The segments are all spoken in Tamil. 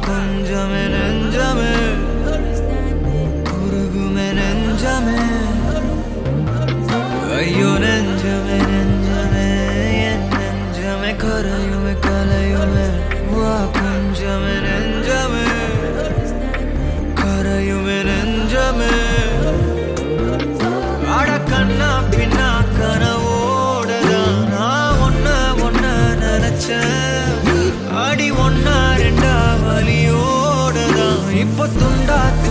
Bye. പൊത്തുണ്ടാത്ത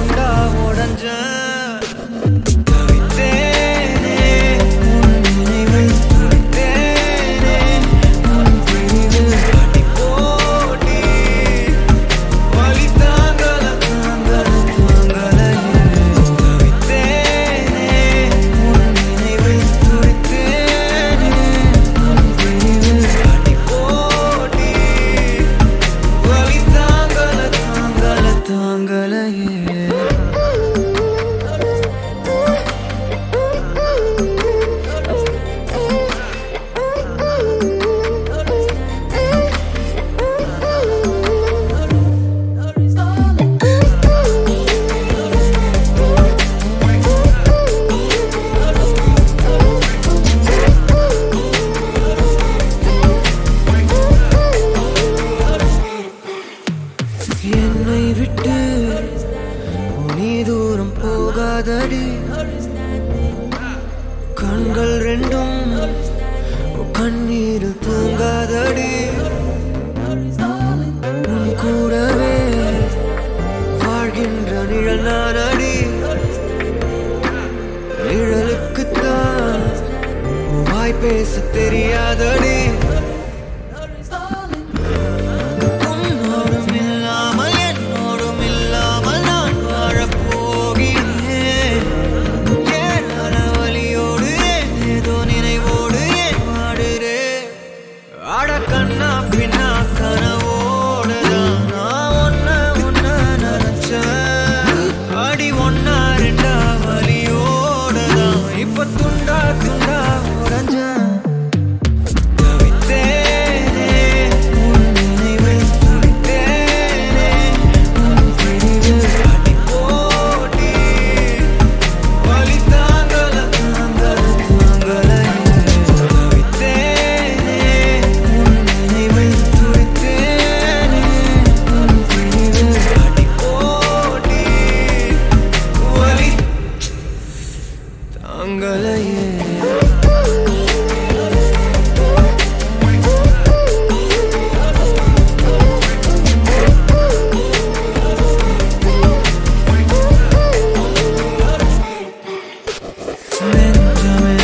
என்னை விட்டு நீ தூரம் போகாதடி. கண்கள் ரெண்டும் கண்ணீரில் தூங்காதடி. கூடவே வாழ்கின்ற நிழல் நானடி. நிழலுக்குத்தான் வாய் பேச தெரியாதடி. i'm gonna Men, jamen,